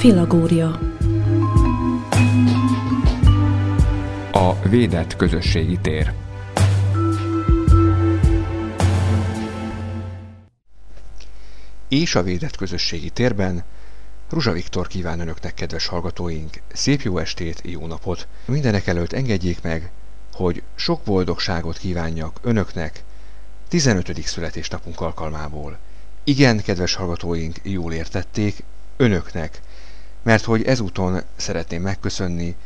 Filagória A védett közösségi tér És a védett közösségi térben Ruzsa Viktor kíván Önöknek, kedves hallgatóink, szép jó estét, jó napot! Mindenek előtt engedjék meg, hogy sok boldogságot kívánjak Önöknek 15. születésnapunk alkalmából. Igen, kedves hallgatóink, jól értették, Önöknek, mert hogy ezúton szeretném megköszönni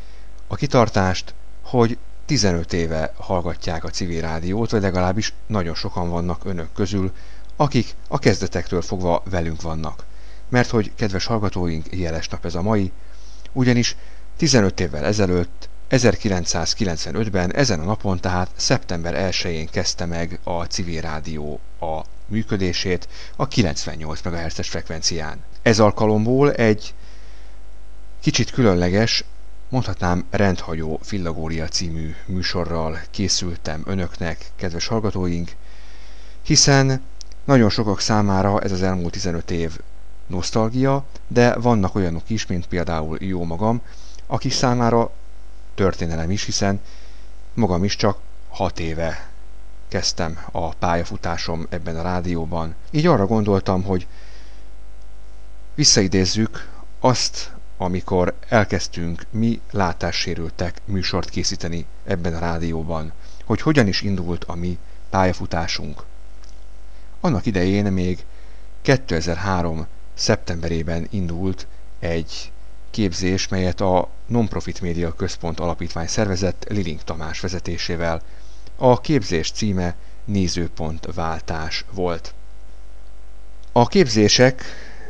a kitartást, hogy 15 éve hallgatják a civil rádiót, vagy legalábbis nagyon sokan vannak önök közül, akik a kezdetektől fogva velünk vannak. Mert hogy, kedves hallgatóink, jeles nap ez a mai, ugyanis 15 évvel ezelőtt, 1995-ben, ezen a napon, tehát szeptember 1-én kezdte meg a civil rádió a működését a 98 MHz-es frekvencián. Ez alkalomból egy kicsit különleges, mondhatnám rendhagyó Fillagória című műsorral készültem önöknek, kedves hallgatóink, hiszen nagyon sokak számára ez az elmúlt 15 év nosztalgia, de vannak olyanok is, mint például jó magam, akik számára történelem is, hiszen magam is csak 6 éve kezdtem a pályafutásom ebben a rádióban. Így arra gondoltam, hogy visszaidézzük azt, amikor elkezdtünk mi látássérültek műsort készíteni ebben a rádióban, hogy hogyan is indult a mi pályafutásunk. Annak idején még 2003. szeptemberében indult egy képzés, melyet a Nonprofit Média Központ Alapítvány szervezett Lilink Tamás vezetésével. A képzés címe Nézőpontváltás volt. A képzések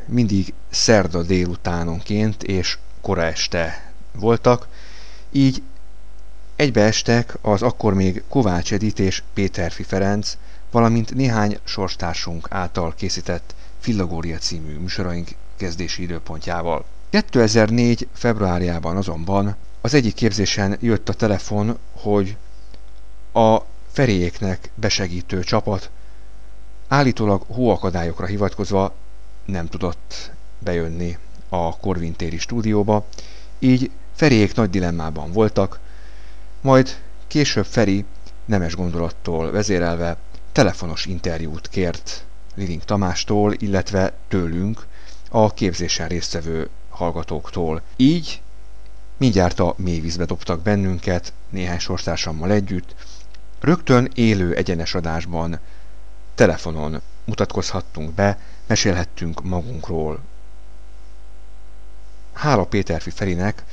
mindig szerda délutánonként és kora este voltak, így egybeestek az akkor még Kovács Edit és Péterfi Ferenc, valamint néhány sorstársunk által készített Fillagória című műsoraink kezdési időpontjával. 2004. februárjában azonban az egyik képzésen jött a telefon, hogy a feréjéknek besegítő csapat állítólag hóakadályokra hivatkozva nem tudott bejönni a Korvintéri stúdióba, így Feriék nagy dilemmában voltak, majd később Feri nemes gondolattól vezérelve telefonos interjút kért Lilink Tamástól, illetve tőlünk, a képzésen résztvevő hallgatóktól. Így mindjárt a mélyvízbe dobtak bennünket, néhány sorstársammal együtt, rögtön élő egyenes adásban, telefonon mutatkozhattunk be, mesélhettünk magunkról. Hála Péterfi Ferinek,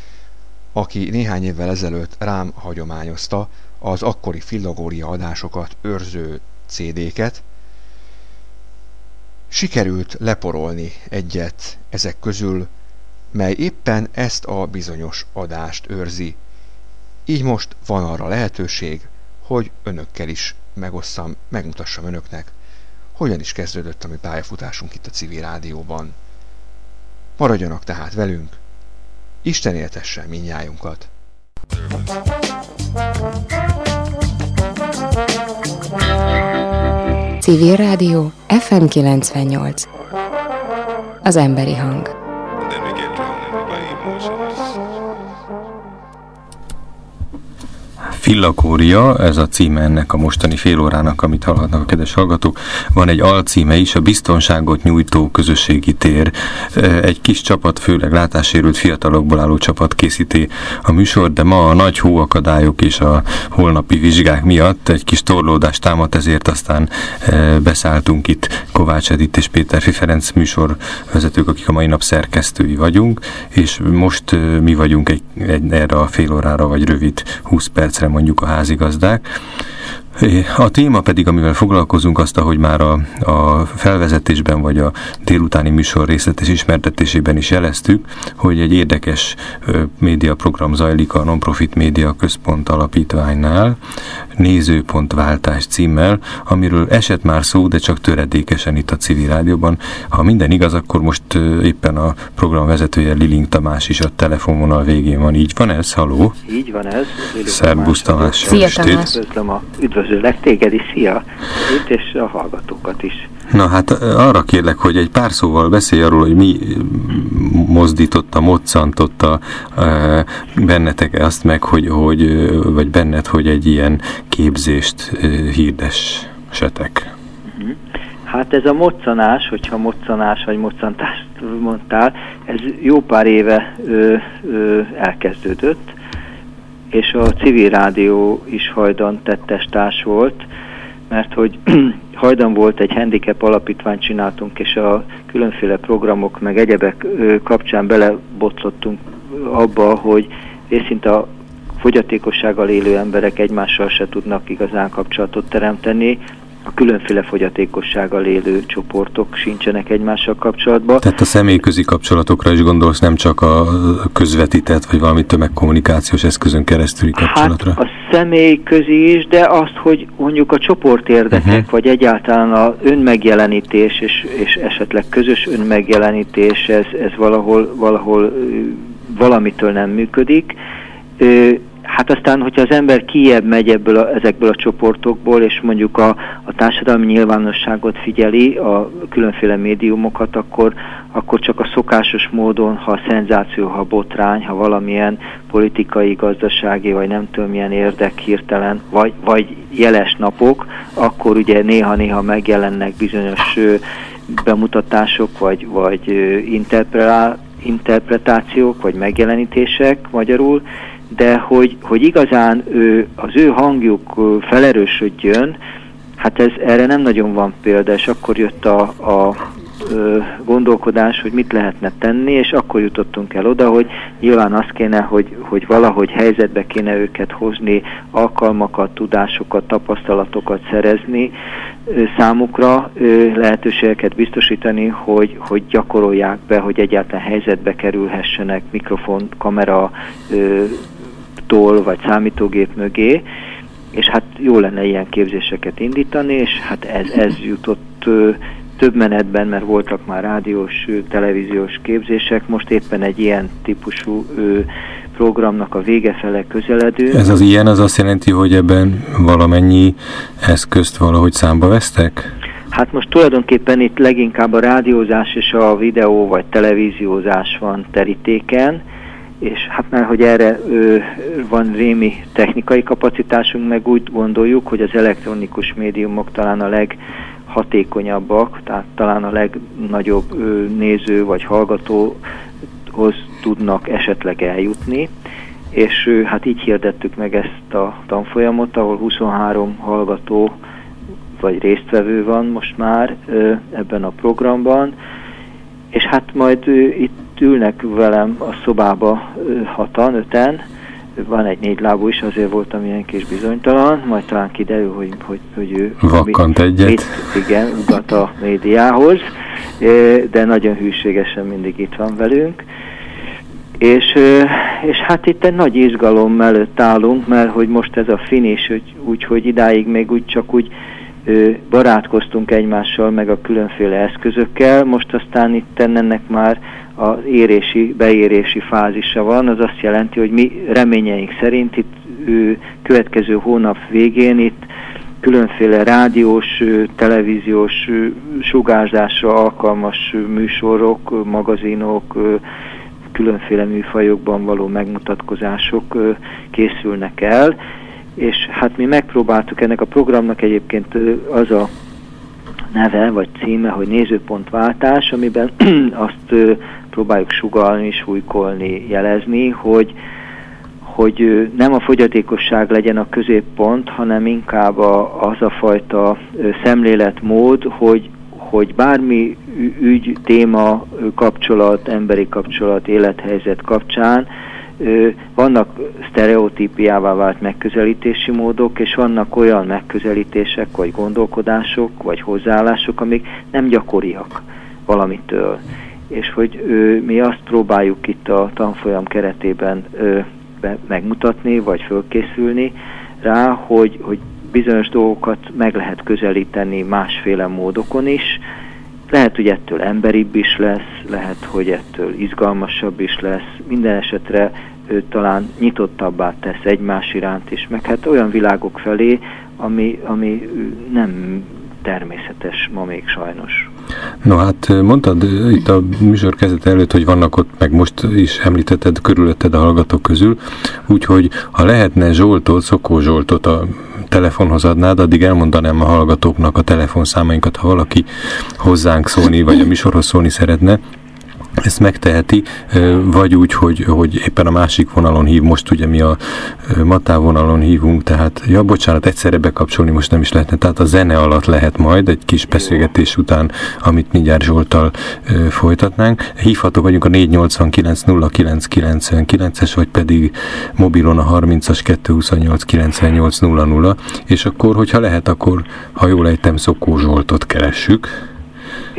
aki néhány évvel ezelőtt rám hagyományozta az akkori fillagória adásokat őrző CD-ket, sikerült leporolni egyet ezek közül, mely éppen ezt a bizonyos adást őrzi. Így most van arra lehetőség, hogy önökkel is megosszam, megmutassam önöknek, hogyan is kezdődött a mi pályafutásunk itt a civil rádióban. Maradjanak tehát velünk, Isten éltessen minnyájunkat! Civil Rádió FM 98 Az emberi hang Fillakória, ez a címe ennek a mostani félórának, amit hallhatnak a kedves hallgatók. Van egy alcíme is, a biztonságot nyújtó közösségi tér. Egy kis csapat, főleg látássérült fiatalokból álló csapat készíti a műsor, de ma a nagy hóakadályok és a holnapi vizsgák miatt egy kis torlódást támadt, ezért aztán beszálltunk itt Kovács Edith és Péter Ferenc műsorvezetők, akik a mai nap szerkesztői vagyunk, és most mi vagyunk egy, egy erre a fél órára, vagy rövid 20 percre mondjuk a házigazdák. A téma pedig, amivel foglalkozunk, azt, ahogy már a, a felvezetésben vagy a délutáni műsor részletes ismertetésében is jeleztük, hogy egy érdekes médiaprogram zajlik a Nonprofit Média Központ alapítványnál, nézőpontváltás címmel, amiről esett már szó, de csak töredékesen itt a civil rádióban. Ha minden igaz, akkor most éppen a program vezetője Lilink Tamás is a telefonvonal végén van. Így van ez? Haló? Így van ez. Szerbusz Tamás. Szia Tamás. Üdvözlöm a, üdvözöllek téged is, szia! Itt és a hallgatókat is. Na hát arra kérlek, hogy egy pár szóval beszélj arról, hogy mi mozdította, moccantotta bennetek azt meg, hogy, hogy vagy benned, hogy egy ilyen képzést hirdessetek? Mhm. Hát ez a moccanás, hogyha moccanás vagy moccantást mondtál, ez jó pár éve ö, ö, elkezdődött, és a civil rádió is hajdan tettestárs volt, mert hogy hajdan volt egy handicap alapítványt csináltunk, és a különféle programok meg egyebek kapcsán belebotlottunk abba, hogy részint a fogyatékossággal élő emberek egymással se tudnak igazán kapcsolatot teremteni, a különféle fogyatékossággal élő csoportok sincsenek egymással kapcsolatban. Tehát a személyközi kapcsolatokra is gondolsz, nem csak a közvetített, vagy valami tömegkommunikációs eszközön keresztüli kapcsolatra? Hát a személyközi is, de azt, hogy mondjuk a csoportérdekek, uh-huh. vagy egyáltalán a önmegjelenítés, és, és esetleg közös önmegjelenítés, ez, ez valahol, valahol valamitől nem működik. Hát aztán, hogyha az ember kiebb megy ebből a, ezekből a csoportokból, és mondjuk a, a társadalmi nyilvánosságot figyeli, a különféle médiumokat, akkor, akkor csak a szokásos módon, ha szenzáció, ha botrány, ha valamilyen politikai, gazdasági, vagy nem tudom milyen érdek hirtelen, vagy, vagy jeles napok, akkor ugye néha-néha megjelennek bizonyos bemutatások, vagy, vagy interpretációk, vagy megjelenítések magyarul, de hogy, hogy igazán ő, az ő hangjuk felerősödjön, hát ez erre nem nagyon van példa, és akkor jött a, a gondolkodás, hogy mit lehetne tenni, és akkor jutottunk el oda, hogy nyilván az kéne, hogy, hogy valahogy helyzetbe kéne őket hozni, alkalmakat, tudásokat, tapasztalatokat szerezni számukra, lehetőségeket biztosítani, hogy, hogy gyakorolják be, hogy egyáltalán helyzetbe kerülhessenek mikrofon, kamera, tól vagy számítógép mögé, és hát jó lenne ilyen képzéseket indítani, és hát ez, ez jutott több menetben, mert voltak már rádiós, televíziós képzések, most éppen egy ilyen típusú programnak a vége fele közeledő. Ez az ilyen az azt jelenti, hogy ebben valamennyi eszközt valahogy számba vesztek? Hát most tulajdonképpen itt leginkább a rádiózás és a videó vagy televíziózás van terítéken, és hát már, hogy erre ö, van rémi technikai kapacitásunk, meg úgy gondoljuk, hogy az elektronikus médiumok talán a leghatékonyabbak, tehát talán a legnagyobb ö, néző vagy hallgatóhoz tudnak esetleg eljutni, és ö, hát így hirdettük meg ezt a tanfolyamot, ahol 23 hallgató vagy résztvevő van most már ö, ebben a programban, és hát majd ö, itt ülnek velem a szobába hatan, öten, van egy négy lábú is, azért voltam ilyen kis bizonytalan, majd talán kiderül, hogy, hogy, hogy ő Vakkant mit, egyet. Mit, igen, ugat a médiához, de nagyon hűségesen mindig itt van velünk. És, és hát itt egy nagy izgalom mellett állunk, mert hogy most ez a finish, úgy, hogy idáig még úgy csak úgy barátkoztunk egymással, meg a különféle eszközökkel, most aztán itt ennek már az érési, beérési fázisa van, az azt jelenti, hogy mi reményeink szerint itt ő, következő hónap végén itt különféle rádiós, televíziós sugárzásra alkalmas műsorok, magazinok, különféle műfajokban való megmutatkozások készülnek el, és hát mi megpróbáltuk ennek a programnak egyébként az a neve vagy címe, hogy nézőpontváltás, amiben azt próbáljuk sugalni, súlykolni, jelezni, hogy, hogy nem a fogyatékosság legyen a középpont, hanem inkább a, az a fajta szemléletmód, hogy, hogy bármi ügy, téma, kapcsolat, emberi kapcsolat, élethelyzet kapcsán vannak sztereotípiává vált megközelítési módok, és vannak olyan megközelítések, vagy gondolkodások, vagy hozzáállások, amik nem gyakoriak valamitől. És hogy mi azt próbáljuk itt a tanfolyam keretében megmutatni, vagy fölkészülni rá, hogy, hogy bizonyos dolgokat meg lehet közelíteni másféle módokon is, lehet, hogy ettől emberibb is lesz, lehet, hogy ettől izgalmasabb is lesz, minden esetre ő talán nyitottabbá tesz egymás iránt is, meg hát olyan világok felé, ami, ami nem természetes ma még sajnos. No hát mondtad itt a műsor kezdete előtt, hogy vannak ott, meg most is említetted körülötted a hallgatók közül, úgyhogy ha lehetne Zsoltot, Szokó Zsoltot a telefonhoz adnád, addig elmondanám a hallgatóknak a telefonszámainkat, ha valaki hozzánk szólni, vagy a műsorhoz szólni szeretne, ezt megteheti, vagy úgy, hogy, hogy éppen a másik vonalon hív, most ugye mi a matá vonalon hívunk, tehát ja, bocsánat, egyszerre bekapcsolni most nem is lehetne, tehát a zene alatt lehet majd, egy kis beszélgetés után, amit mindjárt Zsoltal folytatnánk. Hívható vagyunk a 489 0999-es, vagy pedig mobilon a 30-as 228 98 00, és akkor, hogyha lehet, akkor, ha jól ejtem, Szokó Zsoltot keressük.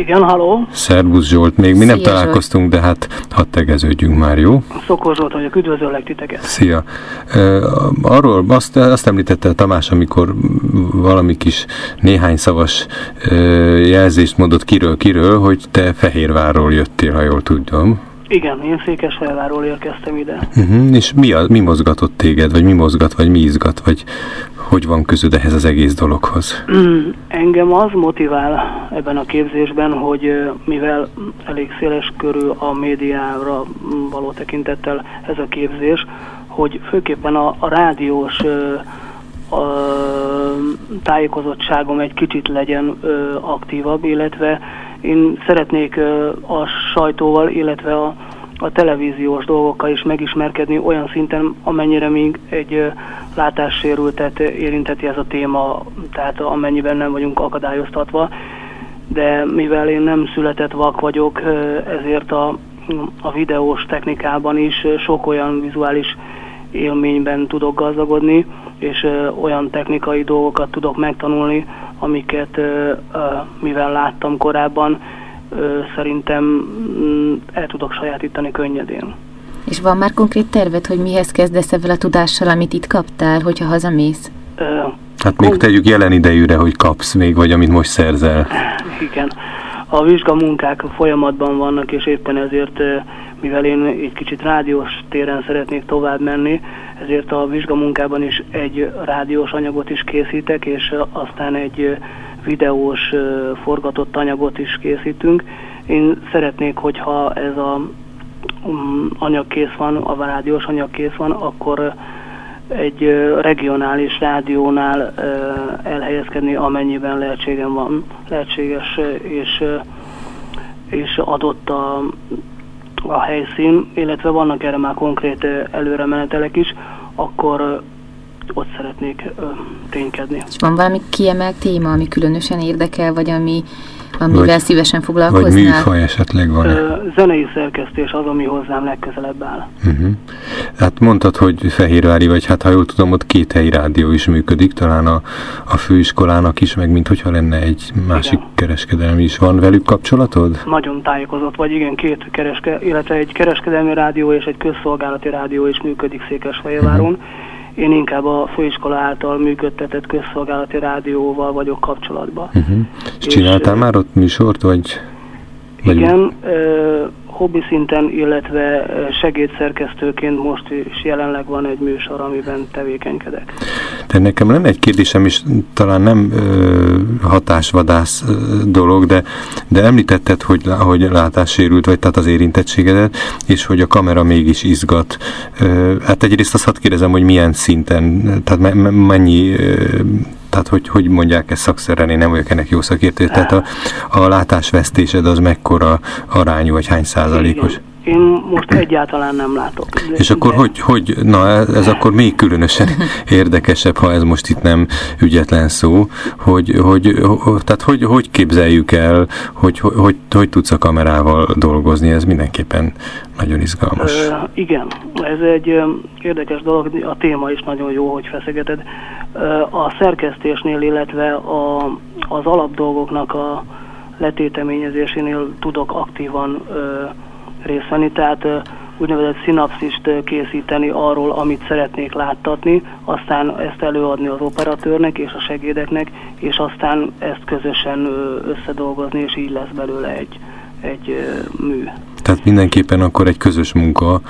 Igen, haló. Szervusz Zsolt, még mi nem Szia, találkoztunk, de hát hadd tegeződjünk már, jó? Szokó Zsolt vagyok, üdvözöllek titeket. Szia. Arról azt, azt említette Tamás, amikor valami kis néhány szavas jelzést mondott kiről, kiről, hogy te Fehérvárról jöttél, ha jól tudom. Igen, én Székesfehérvárról érkeztem ide. Uh-huh. És mi, a, mi mozgatott téged, vagy mi mozgat, vagy mi izgat, vagy hogy van közöd ehhez az egész dologhoz? Mm, engem az motivál ebben a képzésben, hogy mivel elég széles körül a médiára való tekintettel ez a képzés, hogy főképpen a, a rádiós a tájékozottságom egy kicsit legyen ö, aktívabb, illetve én szeretnék a sajtóval, illetve a a televíziós dolgokkal is megismerkedni olyan szinten, amennyire még egy látássérültet érinteti ez a téma, tehát amennyiben nem vagyunk akadályoztatva. De mivel én nem született vak vagyok, ezért a, a videós technikában is sok olyan vizuális élményben tudok gazdagodni, és olyan technikai dolgokat tudok megtanulni, amiket mivel láttam korábban, szerintem mm, el tudok sajátítani könnyedén. És van már konkrét terved, hogy mihez kezdesz ezzel a tudással, amit itt kaptál, hogyha hazamész? Hát még tegyük jelen idejűre, hogy kapsz még, vagy amit most szerzel. Igen. A vizsgamunkák folyamatban vannak, és éppen ezért, mivel én egy kicsit rádiós téren szeretnék tovább menni, ezért a vizsgamunkában is egy rádiós anyagot is készítek, és aztán egy videós forgatott anyagot is készítünk. Én szeretnék, hogyha ez a um, anyag kész van, a rádiós anyag kész van, akkor egy regionális rádiónál elhelyezkedni, amennyiben lehetségem van, lehetséges és, és adott a, a helyszín, illetve vannak erre már konkrét előremenetelek is, akkor ott szeretnék ö, ténykedni. És van valami kiemelt téma, ami különösen érdekel, vagy ami, amivel vagy, szívesen foglalkoznál? Vagy műfaj esetleg van -e? Zenei szerkesztés az, ami hozzám legközelebb áll. Uh-huh. Hát mondtad, hogy Fehérvári vagy, hát ha jól tudom, ott két helyi rádió is működik, talán a, a főiskolának is, meg mint hogyha lenne egy másik igen. kereskedelmi is. Van velük kapcsolatod? Nagyon tájékozott vagy, igen, két kereske, illetve egy kereskedelmi rádió és egy közszolgálati rádió is működik Székesfehérváron. Uh-huh én inkább a főiskola által működtetett közszolgálati rádióval vagyok kapcsolatban. Uh-huh. És, és csináltál már ott műsort, vagy? Igen, hobbi szinten, illetve segédszerkesztőként most is jelenleg van egy műsor, amiben tevékenykedek. De nekem lenne egy kérdésem is, talán nem ö, hatásvadász ö, dolog, de, de említetted, hogy, hogy látássérült vagy, tehát az érintettségedet, és hogy a kamera mégis izgat. Ö, hát egyrészt azt hadd kérdezem, hogy milyen szinten, tehát me, me, mennyi ö, tehát hogy, hogy mondják ezt szakszerűen, én nem vagyok ennek jó szakértő, tehát a, a látásvesztésed az mekkora arányú, vagy hány százalékos? Igen. Én most egyáltalán nem látok. De, És akkor de... hogy, hogy, na ez, akkor még különösen érdekesebb, ha ez most itt nem ügyetlen szó, hogy, hogy, tehát hogy, hogy képzeljük el, hogy, hogy, hogy, hogy tudsz a kamerával dolgozni, ez mindenképpen nagyon izgalmas. Ö, igen, ez egy érdekes dolog, a téma is nagyon jó, hogy feszegeted. A szerkesztésnél, illetve a, az alapdolgoknak a letéteményezésénél tudok aktívan ö, részt venni, tehát úgynevezett szinapszist készíteni arról, amit szeretnék láttatni, aztán ezt előadni az operatőrnek és a segédeknek, és aztán ezt közösen összedolgozni, és így lesz belőle egy, egy mű. Tehát mindenképpen akkor egy közös munka,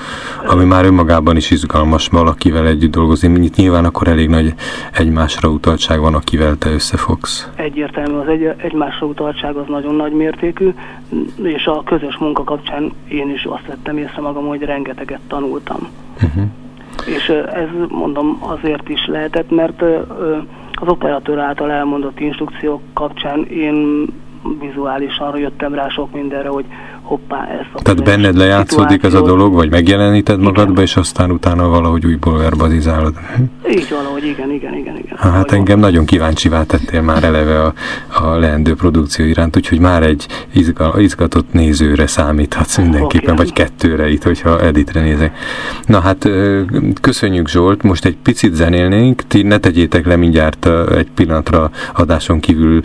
ami már önmagában is izgalmas valakivel együtt dolgozni. Nyilván akkor elég nagy egymásra utaltság van, akivel te összefogsz. Egyértelmű, az egy, egymásra utaltság az nagyon nagy mértékű, és a közös munka kapcsán én is azt vettem észre magam, hogy rengeteget tanultam. Uh-huh. És ez mondom azért is lehetett, mert az operatőr által elmondott instrukciók kapcsán én vizuálisan jöttem rá sok mindenre, hogy hoppá, a Tehát benned lejátszódik ez a dolog, vagy megjeleníted igen. magadba, és aztán utána valahogy újból verbalizálod. Így valahogy, igen, igen, igen. igen. Hát engem van. nagyon kíváncsivá tettél már eleve a, a leendő produkció iránt, úgyhogy már egy izga, izgatott nézőre számíthatsz mindenképpen, okay. vagy kettőre itt, hogyha editre nézek. Na hát köszönjük Zsolt, most egy picit zenélnénk, ti ne tegyétek le mindjárt egy pillanatra adáson kívül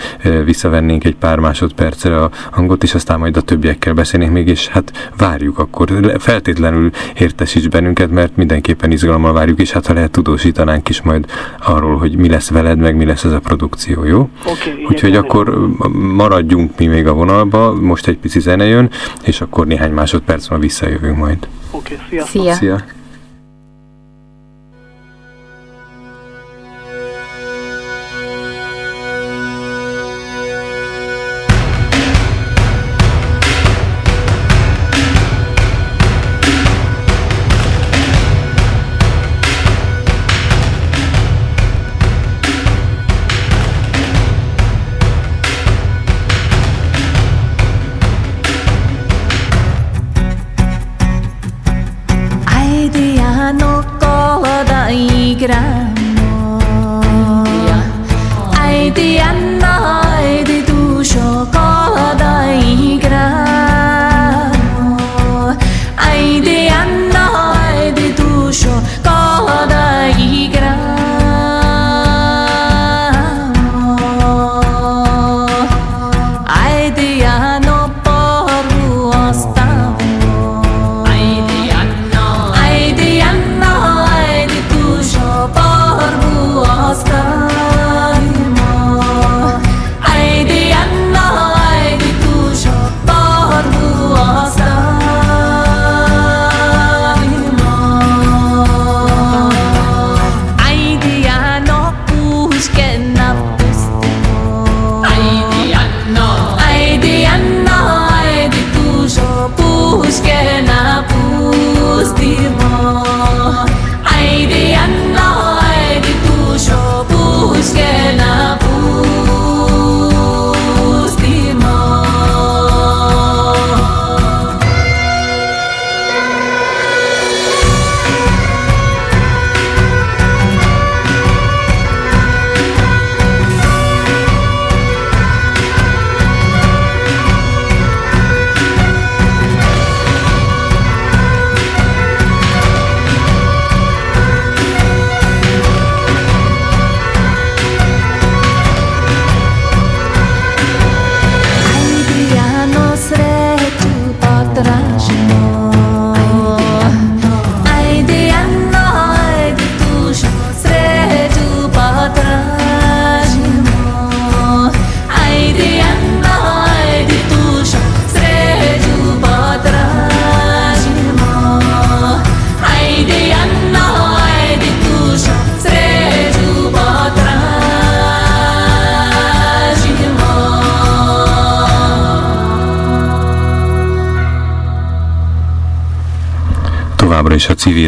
visszavennénk egy pár másodpercre a hangot, és aztán majd a többiekkel beszélnénk még, és hát várjuk akkor. Feltétlenül értesíts bennünket, mert mindenképpen izgalommal várjuk, és hát ha lehet tudósítanánk is majd arról, hogy mi lesz veled, meg mi lesz ez a produkció, jó? Okay, Úgyhogy igen, akkor maradjunk mi még a vonalba, most egy pici zene jön, és akkor néhány másodperc múlva visszajövünk majd. Oké, okay, szia. Szia. szia.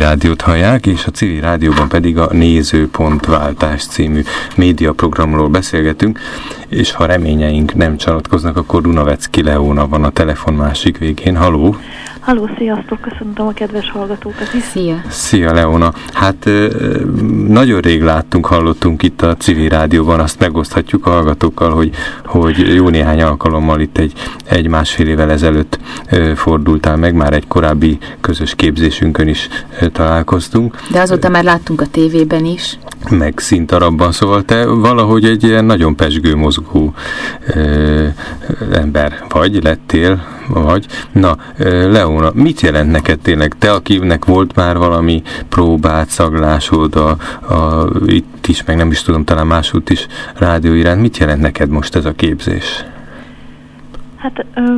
Rádiót hallják, és a civil rádióban pedig a Nézőpontváltás című médiaprogramról beszélgetünk, és ha reményeink nem csalatkoznak, akkor Dunavecki Leóna van a telefon másik végén. Haló! Halló, sziasztok, köszöntöm a kedves hallgatókat is. Szia! Szia, Leona! Hát nagyon rég láttunk, hallottunk itt a civil rádióban, azt megoszthatjuk a hallgatókkal, hogy, hogy jó néhány alkalommal itt egy, egy másfél évvel ezelőtt fordultál meg, már egy korábbi közös képzésünkön is találkoztunk. De azóta már láttunk a tévében is. Meg szintarabban, szóval te valahogy egy ilyen nagyon pesgő, mozgó ö, ember vagy, lettél, vagy. Na, Leona, mit jelent neked tényleg? Te, akinek volt már valami próbát, szaglásod a, a, itt is, meg nem is tudom, talán máshogy is rádió iránt, mit jelent neked most ez a képzés? Hát ö,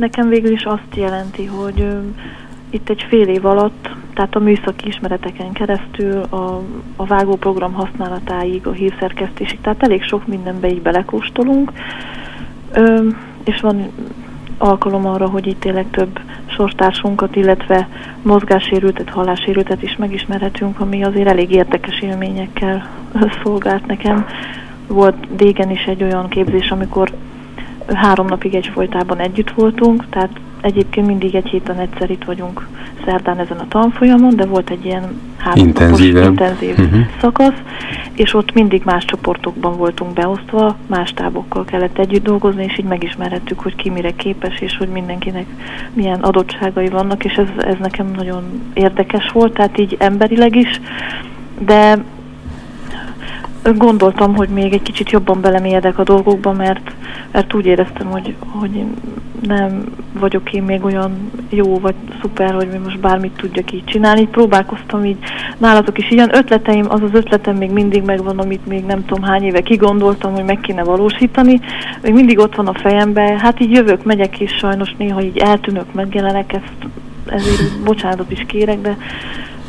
Nekem végül is azt jelenti, hogy ö, itt egy fél év alatt, tehát a műszaki ismereteken keresztül, a, a vágóprogram használatáig, a hírszerkesztésig, tehát elég sok mindenbe így belekóstolunk, ö, és van alkalom arra, hogy itt tényleg több sorstársunkat, illetve mozgássérültet, hallássérültet is megismerhetünk, ami azért elég érdekes élményekkel szolgált nekem. Volt dégen is egy olyan képzés, amikor három napig egyfolytában együtt voltunk, tehát egyébként mindig egy héten egyszer itt vagyunk szerdán ezen a tanfolyamon, de volt egy ilyen három Intenzívebb. intenzív Mhm. szakasz, és ott mindig más csoportokban voltunk beosztva, más tábokkal kellett együtt dolgozni, és így megismerhettük, hogy ki mire képes, és hogy mindenkinek milyen adottságai vannak, és ez, ez nekem nagyon érdekes volt, tehát így emberileg is, de gondoltam, hogy még egy kicsit jobban belemélyedek a dolgokba, mert, mert úgy éreztem, hogy, hogy nem vagyok én még olyan jó vagy szuper, hogy mi most bármit tudjak így csinálni. Így próbálkoztam így nálatok is. Ilyen ötleteim, az az ötletem még mindig megvan, amit még nem tudom hány éve kigondoltam, hogy meg kéne valósítani. Még mindig ott van a fejemben. Hát így jövök, megyek is sajnos néha így eltűnök, megjelenek ezt, ezért bocsánatot is kérek, de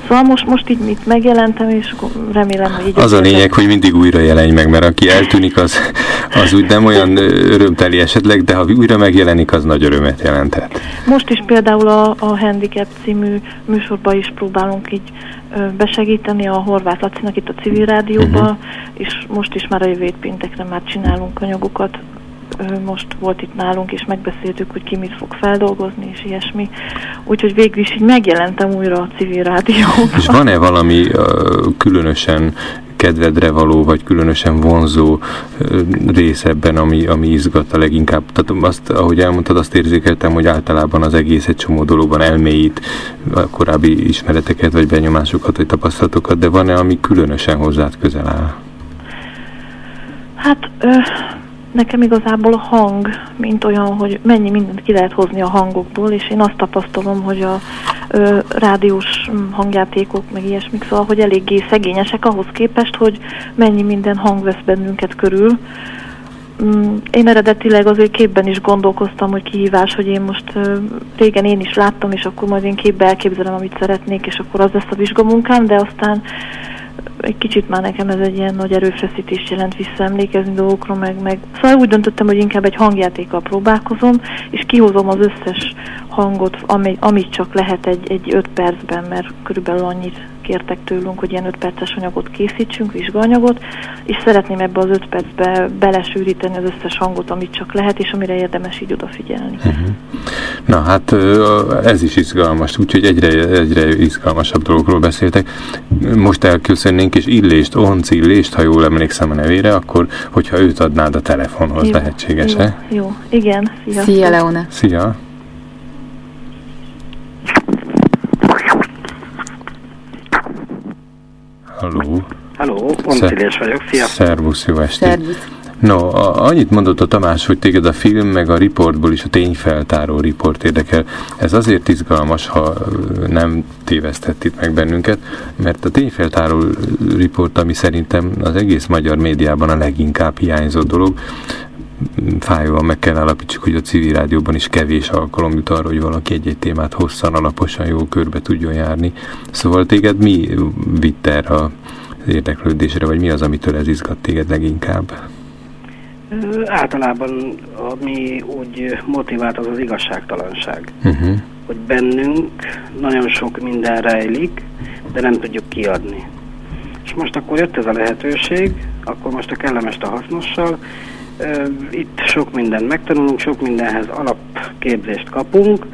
Szóval most, most így mit megjelentem, és remélem, hogy így... Az a lényeg, hogy mindig újra jelenj meg, mert aki eltűnik, az, az úgy nem olyan örömteli esetleg, de ha újra megjelenik, az nagy örömet jelenthet. Most is például a, a Handicap című műsorban is próbálunk így besegíteni a Horváth Lacinak itt a civil rádióban, Mhm. és most is már a jövő péntekre már csinálunk anyagokat. Most volt itt nálunk, és megbeszéltük, hogy ki mit fog feldolgozni, és ilyesmi. Úgyhogy végül is így megjelentem újra a civil rádióban. És van-e valami különösen kedvedre való, vagy különösen vonzó rész ebben, ami, ami izgat a leginkább? Tehát azt, ahogy elmondtad, azt érzékeltem, hogy általában az egész egy csomó dologban elmélyít a korábbi ismereteket, vagy benyomásokat, vagy tapasztalatokat, de van-e, ami különösen hozzád közel áll? Hát ö, nekem igazából a hang, mint olyan, hogy mennyi mindent ki lehet hozni a hangokból, és én azt tapasztalom, hogy a ö, rádiós hangjátékok, meg ilyesmik, szóval, hogy eléggé szegényesek ahhoz képest, hogy mennyi minden hang vesz bennünket körül. Mm, Én eredetileg azért képben is gondolkoztam, hogy kihívás, hogy én most régen én is láttam, és akkor majd én képbe elképzelem, amit szeretnék, és akkor az lesz a vizsgamunkám, de aztán egy kicsit már nekem ez egy ilyen nagy erőfeszítést jelent visszaemlékezni dolgokra, meg, meg... Szóval úgy döntöttem, hogy inkább egy hangjátékkal próbálkozom, és kihozom az összes hangot, ami, amit csak lehet egy, egy öt percben, mert körülbelül annyit kértek tőlünk, hogy ilyen öt perces anyagot készítsünk, vizsgaanyagot, és szeretném ebbe az öt percbe belesűríteni az összes hangot, amit csak lehet, és amire érdemes így odafigyelni. Na hát ez is izgalmas, úgyhogy egyre, egyre izgalmasabb dolgokról beszéltek. Most elköszönnénk, és Illést, Onc Illést, ha jól emlékszem a nevére, akkor hogyha őt adnád a telefonhoz, Jó, lehetséges-e? Jó, jó, igen, sziasztok. Szia, Leona! Szia! Halló! Halló, Oncilés vagyok, sziasztok! Szervusz, jó estét! Szervusz! No, a, annyit mondott a Tamás, hogy téged a film meg a riportból is a tényfeltáró riport érdekel. Ez azért izgalmas, ha nem tévesztett itt meg bennünket, mert a tényfeltáró riport, ami szerintem az egész magyar médiában a leginkább hiányzó dolog, fájóan meg kell állapítsuk, hogy a civil rádióban is kevés alkalom jut arra, hogy valaki egy-egy témát hosszan, alaposan, jól körbe tudjon járni. Szóval téged mi vitt erre az érdeklődésre, vagy mi az, amitől ez izgat téged leginkább? Általában ami úgy motivált, az az igazságtalanság. Uh-huh. Hogy bennünk nagyon sok minden rejlik, de nem tudjuk kiadni. És most akkor jött ez a lehetőség, akkor most a kellemest a hasznossal. Itt sok mindent megtanulunk, sok mindenhez alapképzést kapunk,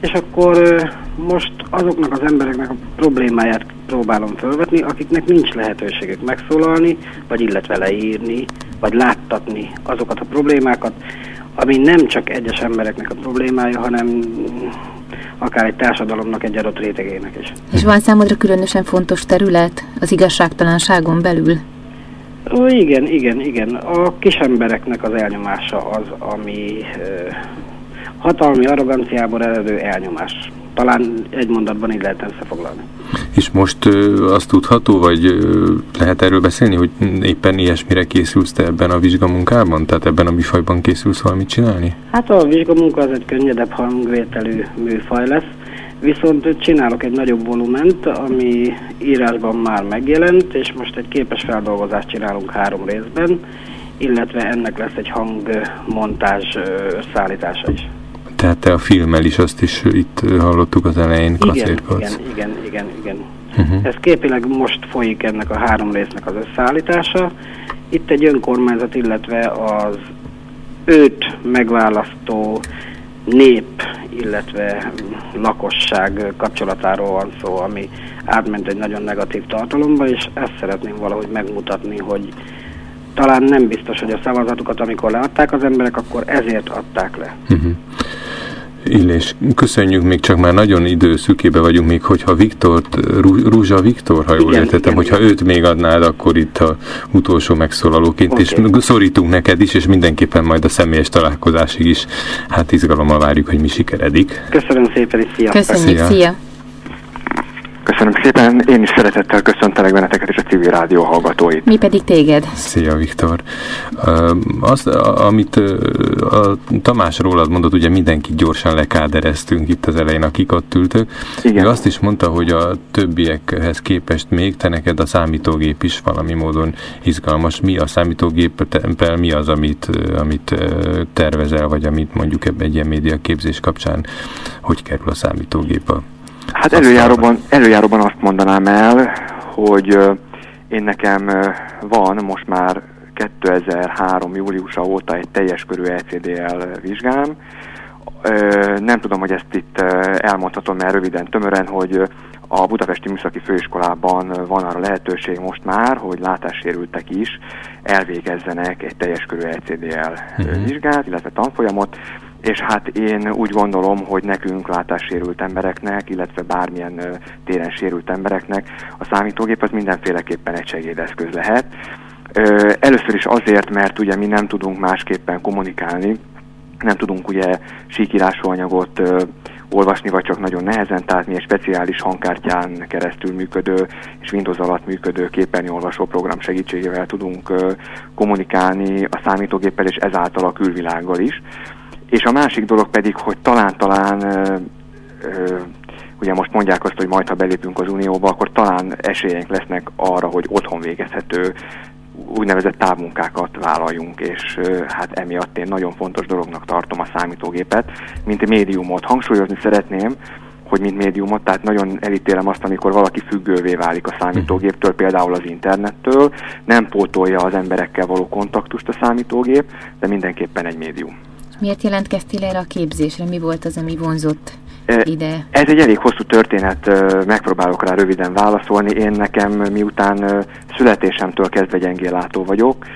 és akkor most azoknak az embereknek a problémáját próbálom felvetni, akiknek nincs lehetőségük megszólalni, vagy illetve leírni, vagy láttatni azokat a problémákat, ami nem csak egyes embereknek a problémája, hanem akár egy társadalomnak egy adott rétegének is. És van számodra különösen fontos terület az igazságtalanságon belül? Ó, igen, igen, igen. A kis embereknek az elnyomása az, ami ö, hatalmi arroganciából eredő elnyomás. Talán egy mondatban így lehet összefoglalni. És most azt tudható, vagy lehet erről beszélni, hogy éppen ilyesmire készülsz te ebben a vizsgamunkában? Tehát ebben a műfajban készülsz valamit csinálni? Hát a vizsgamunka az egy könnyedebb hangvételű műfaj lesz, viszont csinálok egy nagyobb volument, ami írásban már megjelent, és most egy képes feldolgozást csinálunk három részben, illetve ennek lesz egy hangmontázs összeállítása is. Tehát te a filmmel is azt is itt hallottuk az elején Igen, kacérkodsz. igen, igen, igen, igen. Uh-huh. Ez képileg most folyik ennek a három résznek az összeállítása. Itt egy önkormányzat, illetve az őt megválasztó nép, illetve lakosság kapcsolatáról van szó, ami átment egy nagyon negatív tartalomba, és ezt szeretném valahogy megmutatni, hogy talán nem biztos, hogy a szavazatukat, amikor leadták az emberek, akkor ezért adták le. Uh-huh. Illés, köszönjük, még csak már nagyon időszükébe vagyunk, még hogyha Viktort, Rú- Rúzsa Viktor, ha jól Igen, értettem, igen, hogyha igen. őt még adnád, akkor itt a utolsó megszólalóként, Oké. és szorítunk neked is, és mindenképpen majd a személyes találkozásig is, hát izgalommal várjuk, hogy mi sikeredik. Köszönöm szépen, és sziasztok! Köszönjük, Szia. szia! Köszönöm szépen, én is szeretettel köszöntelek benneteket és a civil rádió hallgatóit. Mi pedig téged. Szia, Viktor. Ö, Azt, a- amit a Tamás rólad mondott, ugye mindenkit gyorsan lekádereztünk itt az elején, akik ott ültök. Igen. Ő azt is mondta, hogy a többiekhez képest még te neked a számítógép is valami módon izgalmas. Mi a számítógéppel, mi az, amit, amit tervezel, vagy amit mondjuk ebben egy ilyen média képzés kapcsán, hogy kerül a számítógép a Hát előjáróban, előjáróban azt mondanám el, hogy én nekem van most már 2003. júliusa óta egy teljes körű ECDL vizsgám. Nem tudom, hogy ezt itt elmondhatom, mert röviden, tömören, hogy a Budapesti Műszaki Főiskolában van arra lehetőség most már, hogy látássérültek is elvégezzenek egy teljes körű ECDL ö, Mhm. vizsgát, illetve tanfolyamot, és hát én úgy gondolom, hogy nekünk látássérült embereknek, illetve bármilyen téren sérült embereknek a számítógép az mindenféleképpen egy segédeszköz lehet. Először is azért, mert ugye mi nem tudunk másképpen kommunikálni, nem tudunk ugye síkírású anyagot olvasni, vagy csak nagyon nehezen, tehát mi egy speciális hangkártyán keresztül működő és Windows alatt működő képernyőolvasó program segítségével tudunk kommunikálni a számítógéppel és ezáltal a külvilággal is. És a másik dolog pedig, hogy talán-talán ugye most mondják azt, hogy majd ha belépünk az Unióba, akkor talán esélyeink lesznek arra, hogy otthon végezhető úgynevezett távmunkákat vállaljunk, és hát emiatt én nagyon fontos dolognak tartom a számítógépet, mint médiumot. Hangsúlyozni szeretném, hogy mint médiumot, tehát nagyon elítélem azt, amikor valaki függővé válik a számítógéptől, például az internettől, nem pótolja az emberekkel való kontaktust a számítógép, de mindenképpen egy médium. Miért jelentkeztél erre a képzésre? Mi volt az, ami vonzott ide? Ez egy elég hosszú történet, megpróbálok rá röviden válaszolni. Én nekem miután születésemtől kezdve gyengéllátó vagyok,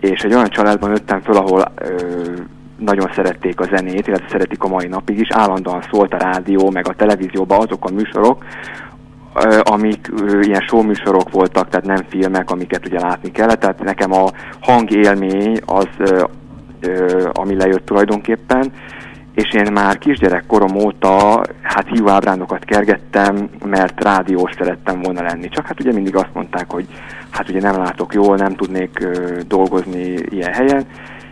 és egy olyan családban nőttem föl, ahol nagyon szerették a zenét, illetve szeretik a mai napig is, állandóan szólt a rádió, meg a televízióban azok a műsorok, amik ilyen show műsorok voltak, tehát nem filmek, amiket ugye látni kellett, tehát nekem a hangélmény az, ami lejött tulajdonképpen, és én már kisgyerek korom óta hát hiú ábrándokat kergettem, mert rádiós szerettem volna lenni. Csak hát ugye mindig azt mondták, hogy hát ugye nem látok jól, nem tudnék ö, dolgozni ilyen helyen,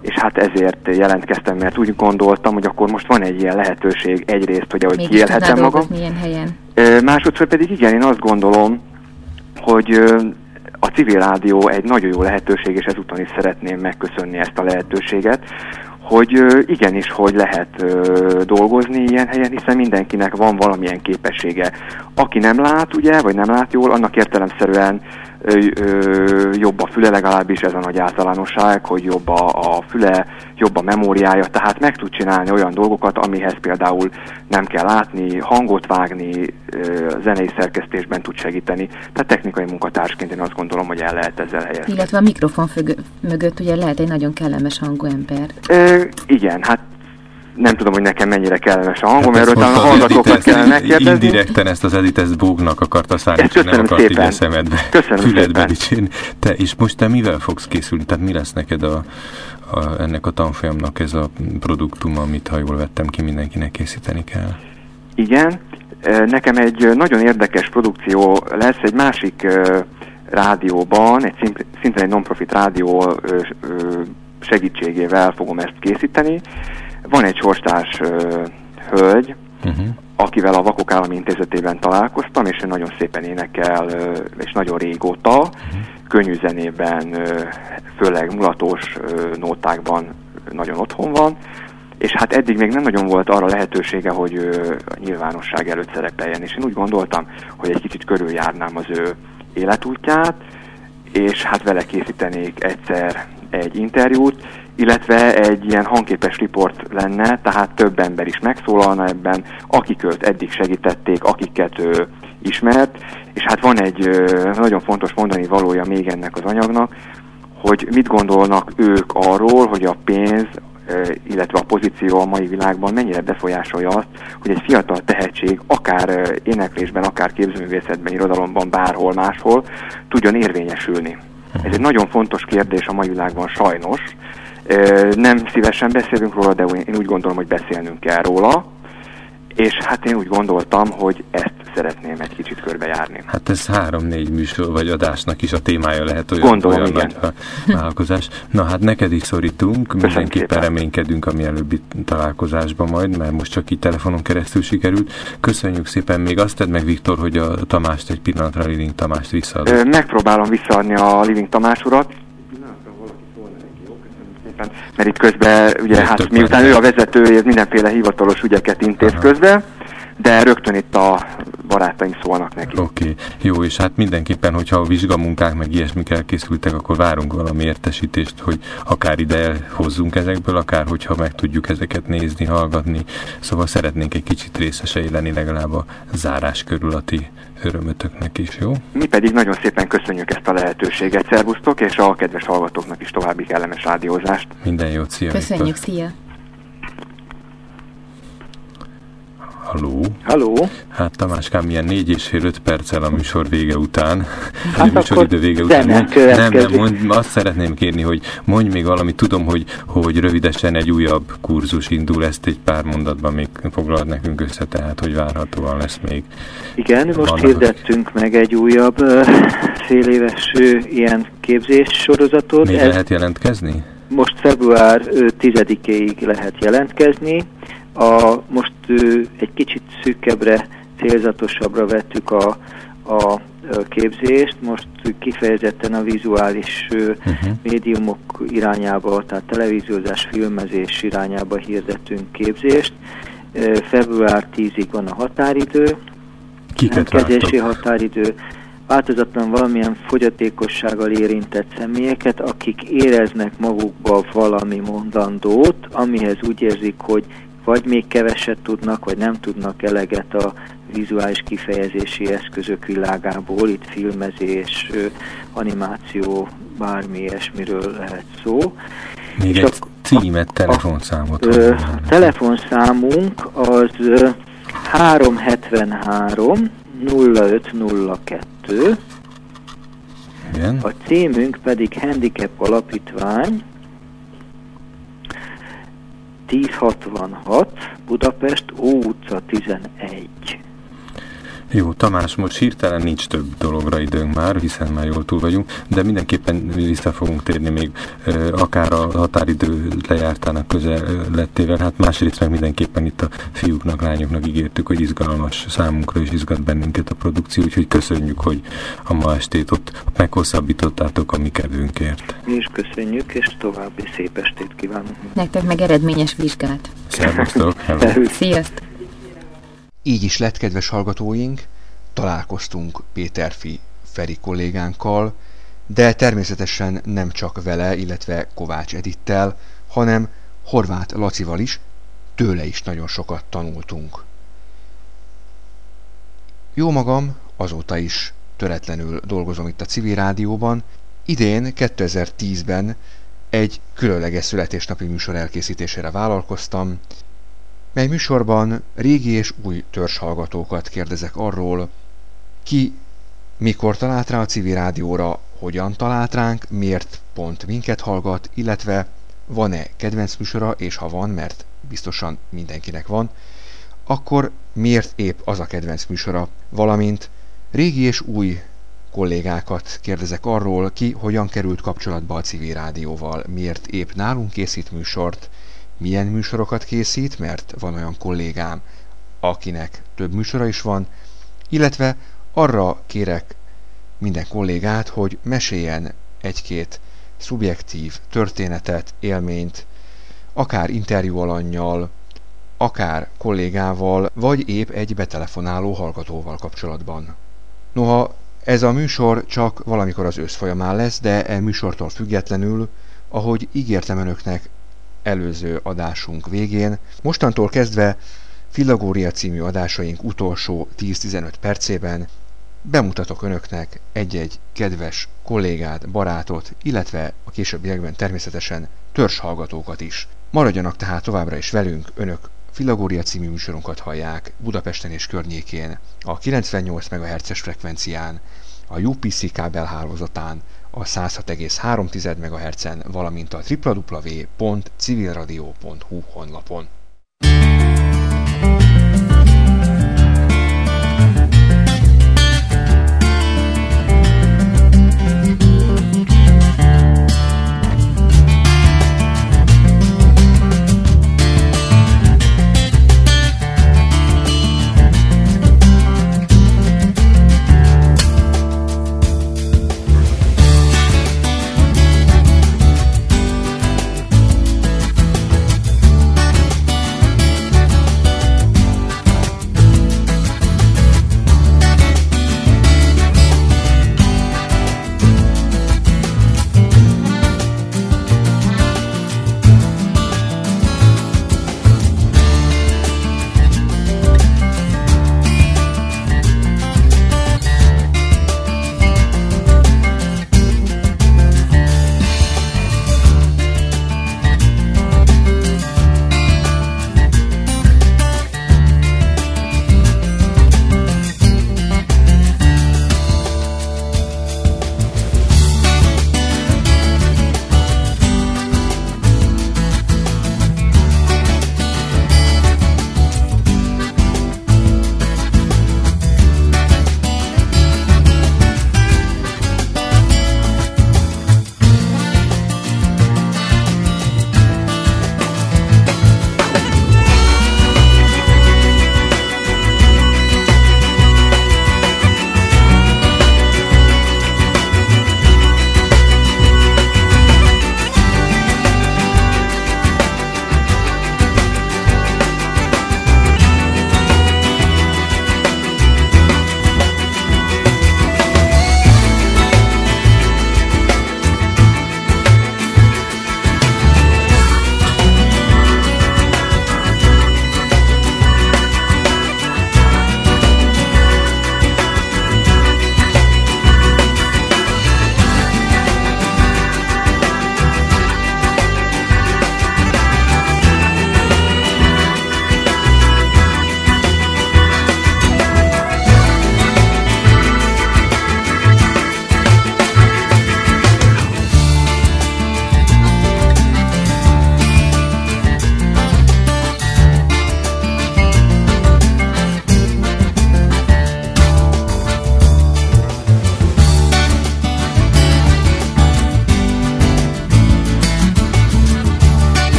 és hát ezért jelentkeztem, mert úgy gondoltam, hogy akkor most van egy ilyen lehetőség egyrészt, hogy ahogy Mégis kiélhetem magam, ilyen helyen? Ö, Másodszor pedig igen, én azt gondolom, hogy ö, a civil rádió egy nagyon jó lehetőség, és ezúton is szeretném megköszönni ezt a lehetőséget, hogy igenis, hogy lehet dolgozni ilyen helyen, hiszen mindenkinek van valamilyen képessége. Aki nem lát, ugye, vagy nem lát jól, annak értelemszerűen jobb a füle, legalábbis ez a nagy általánosság, hogy jobb a, a füle, jobb a memóriája, tehát meg tud csinálni olyan dolgokat, amihez például nem kell látni, hangot vágni, zenei szerkesztésben tud segíteni. Tehát technikai munkatársként én azt gondolom, hogy el lehet ezzel helyezni. Illetve a mikrofon fögö- mögött ugye lehet egy nagyon kellemes hangú ember. Ö, igen, hát nem tudom, hogy nekem mennyire kellemes a hangom, Hát erről talán a hallgatókat kellene megkérdezni. Indirekten ezt az Edith, ezt bógnak akarta szállni, csak nem akart így a szépen. szemedbe, Köszönöm füledbe dicsérni. Te, és most te mivel fogsz készülni? Tehát mi lesz neked a, a, ennek a tanfolyamnak ez a produktum, amit ha jól vettem ki, mindenkinek készíteni kell? Igen. Nekem egy nagyon érdekes produkció lesz egy másik rádióban, egy szintén egy non-profit rádió segítségével fogom ezt készíteni. Van egy sorstás hölgy, uh-huh. akivel a Vakok Állami Intézetében találkoztam, és ő nagyon szépen énekel, és nagyon régóta, uh-huh. könnyű zenében, főleg mulatos nótákban nagyon otthon van, és hát eddig még nem nagyon volt arra lehetősége, hogy ő nyilvánosság előtt szerepeljen, és én úgy gondoltam, hogy egy kicsit körüljárnám az ő életútját, és hát vele készítenék egyszer egy interjút, illetve egy ilyen hangképes riport lenne, tehát több ember is megszólalna ebben, akik őt eddig segítették, akiket ő ismert, és hát van egy nagyon fontos mondani valója még ennek az anyagnak, hogy mit gondolnak ők arról, hogy a pénz, illetve a pozíció a mai világban mennyire befolyásolja azt, hogy egy fiatal tehetség akár éneklésben, akár képzőművészetben, irodalomban, bárhol máshol tudjon érvényesülni. Ez egy nagyon fontos kérdés a mai világban sajnos. Nem szívesen beszélünk róla, de én úgy gondolom, hogy beszélnünk kell róla, és hát én úgy gondoltam, hogy ezt szeretném egy kicsit körbejárni. Hát ez három-négy műsor vagy adásnak is a témája lehet olyan, Gondolom, olyan igen. nagy vállalkozás. Na hát neked is szorítunk, Köszönöm mindenképpen szépen. reménykedünk a mielőbbi találkozásban majd, mert most csak így telefonon keresztül sikerült. Köszönjük szépen, még azt tedd meg Viktor, hogy a Tamást egy pillanatra Living Tamást visszaadod. Megpróbálom visszaadni a Living Tamás urat, mert itt közben, ugye, hát miután ő a vezető, mindenféle hivatalos ügyeket intéz közben, de rögtön itt a barátaim szólnak neki. Oké, okay. jó, és hát mindenképpen, hogyha a vizsgamunkák meg ilyesmik elkészültek, akkor várunk valami értesítést, hogy akár ide hozzunk ezekből, akár hogyha meg tudjuk ezeket nézni, hallgatni. Szóval szeretnénk egy kicsit részesei lenni legalább a zárás körülati örömötöknek is, jó? Mi pedig nagyon szépen köszönjük ezt a lehetőséget, szervusztok, és a kedves hallgatóknak is további kellemes rádiózást. Minden jót, szia! Köszönjük, szia! Halló. Halló. Hát Tamáskám, milyen négy és fél öt perccel a műsor vége után. Hát a műsoridő vége után. Nem, nem, nem mond, azt szeretném kérni, hogy mondj még valamit. Tudom, hogy, hogy rövidesen egy újabb kurzus indul, ezt egy pár mondatban még foglald nekünk össze, tehát hogy várhatóan lesz még. Igen, most Vannak, hirdettünk meg egy újabb fél éves ilyen képzés sorozatot. Még Ez lehet jelentkezni? Most február 10-ig lehet jelentkezni. A, most egy kicsit szűkebbre, célzatosabbra vettük a, a képzést, most kifejezetten a vizuális uh-huh. médiumok irányába, tehát televíziózás, filmezés irányába hirdetünk képzést. Február 10-ig van a határidő, Kiket kezési határidő, változatlan valamilyen fogyatékossággal érintett személyeket, akik éreznek magukba valami mondandót, amihez úgy érzik, hogy vagy még keveset tudnak, vagy nem tudnak eleget a vizuális kifejezési eszközök világából, itt filmezés, animáció, bármi ilyesmiről lehet szó. Még egy a, címet, telefonszámot. A, a, a telefonszámunk az 373 0502 Igen. A címünk pedig Handicap Alapítvány, 1066, Budapest, Ó utca 11. Jó, Tamás, most hirtelen nincs több dologra időnk már, hiszen már jól túl vagyunk, de mindenképpen vissza fogunk térni még akár a határidő lejártának közel lettével, hát másrészt meg mindenképpen itt a fiúknak, lányoknak ígértük, hogy izgalmas számunkra is izgat bennünket a produkció, úgyhogy köszönjük, hogy a ma estét ott meghosszabbítottátok a mi kedvünkért. Mi is köszönjük, és további szép estét kívánunk. Nektek meg eredményes vizsgát. Szervusztok! Sziasztok! Így is lett, kedves hallgatóink, találkoztunk Péterfi Feri kollégánkkal, de természetesen nem csak vele, illetve Kovács Edittel, hanem Horváth Lacival is, tőle is nagyon sokat tanultunk. Jó magam, azóta is töretlenül dolgozom itt a civil rádióban. Idén, 2010-ben egy különleges születésnapi műsor elkészítésére vállalkoztam, mely műsorban régi és új törzshallgatókat kérdezek arról, ki mikor talált rá a civil rádióra, hogyan talált ránk, miért pont minket hallgat, illetve van-e kedvenc műsora, és ha van, mert biztosan mindenkinek van, akkor miért épp az a kedvenc műsora, valamint régi és új kollégákat kérdezek arról, ki hogyan került kapcsolatba a civil rádióval, miért épp nálunk készít műsort, milyen műsorokat készít, mert van olyan kollégám, akinek több műsora is van, illetve arra kérek minden kollégát, hogy meséljen egy-két szubjektív történetet, élményt, akár interjú alanyjal, akár kollégával, vagy épp egy betelefonáló hallgatóval kapcsolatban. Noha ez a műsor csak valamikor az ősz folyamán lesz, de e műsortól függetlenül, ahogy ígértem önöknek előző adásunk végén, mostantól kezdve Filagória című adásaink utolsó 10-15 percében bemutatok önöknek egy-egy kedves kollégát, barátot, illetve a későbbiekben természetesen hallgatókat is. Maradjanak tehát továbbra is velünk, önök Filagória című műsorunkat hallják Budapesten és környékén, a 98 MHz-es frekvencián, a UPC kábelhálózatán, a 106,3 MHz-en, valamint a www.civilradio.hu honlapon.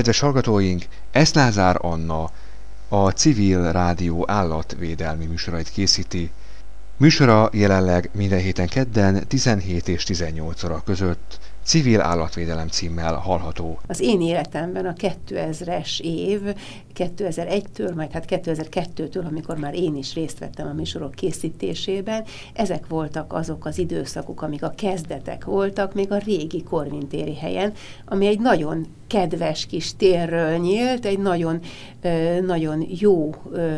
Kedves hallgatóink, Eszlázár Anna a Civil Rádió állatvédelmi műsorait készíti. Műsora jelenleg minden héten kedden 17 és 18 óra között civil állatvédelem címmel hallható. Az én életemben a 2000-es év, 2001-től, majd hát 2002-től, amikor már én is részt vettem a műsorok készítésében, ezek voltak azok az időszakok, amik a kezdetek voltak, még a régi korvintéri helyen, ami egy nagyon kedves kis térről nyílt, egy nagyon, nagyon jó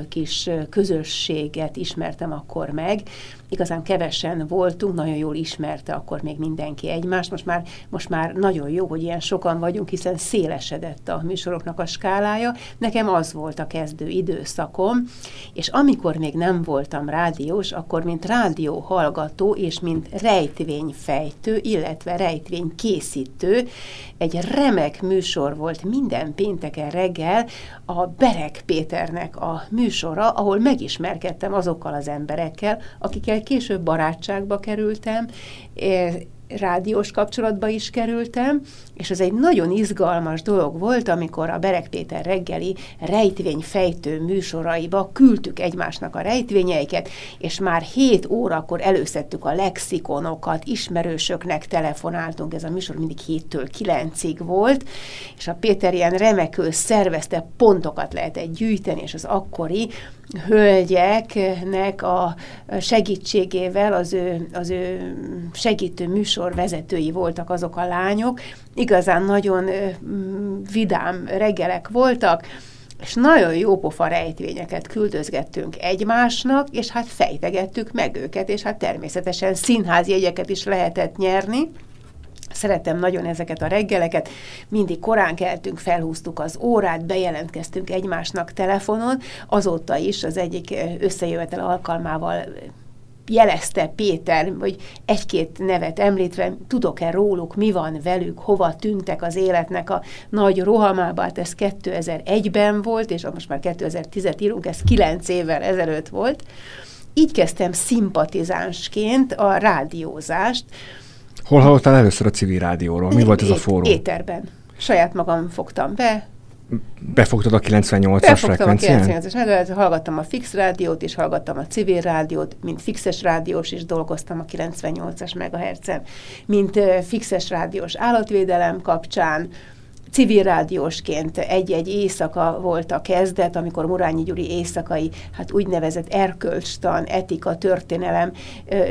kis közösséget ismertem akkor meg. Igazán kevesen voltunk, nagyon jól ismerte akkor még mindenki egymást. Most már, most már nagyon jó, hogy ilyen sokan vagyunk, hiszen szélesedett a műsoroknak a skálája. Nekem az volt a kezdő időszakom, és amikor még nem voltam rádiós, akkor mint rádió hallgató és mint rejtvényfejtő, illetve rejtvénykészítő, egy remek műsor volt minden pénteken reggel a Berek Péternek a műsora, ahol megismerkedtem azokkal az emberekkel, akikkel később barátságba kerültem, rádiós kapcsolatba is kerültem, és ez egy nagyon izgalmas dolog volt, amikor a Berek Péter reggeli rejtvényfejtő műsoraiba küldtük egymásnak a rejtvényeiket, és már 7 órakor előszedtük a lexikonokat, ismerősöknek telefonáltunk, ez a műsor mindig 7-től 9-ig volt, és a Péter ilyen remekül szervezte, pontokat lehetett gyűjteni, és az akkori hölgyeknek a segítségével az ő, az ő segítő műsor vezetői voltak azok a lányok. Igazán nagyon vidám reggelek voltak, és nagyon jó pofa rejtvényeket küldözgettünk egymásnak, és hát fejtegettük meg őket, és hát természetesen színházi jegyeket is lehetett nyerni. Szeretem nagyon ezeket a reggeleket, mindig korán keltünk, felhúztuk az órát, bejelentkeztünk egymásnak telefonon, azóta is az egyik összejövetel alkalmával jelezte Péter, hogy egy-két nevet említve, tudok-e róluk, mi van velük, hova tűntek az életnek a nagy rohamába, hát ez 2001-ben volt, és most már 2010-et írunk, ez 9 évvel ezelőtt volt. Így kezdtem szimpatizánsként a rádiózást, Hol hallottál először a civil rádióról? Mi é, volt ez a fórum? Éterben. Saját magam fogtam be. Befogtad a 98-as frekvencián? a 98-as, hallgattam a fix rádiót, és hallgattam a civil rádiót, mint fixes rádiós, és dolgoztam a 98-as megahertzen, mint fixes rádiós állatvédelem kapcsán, civil rádiósként egy-egy éjszaka volt a kezdet, amikor Murányi Gyuri éjszakai, hát úgynevezett erkölcstan, etika, történelem,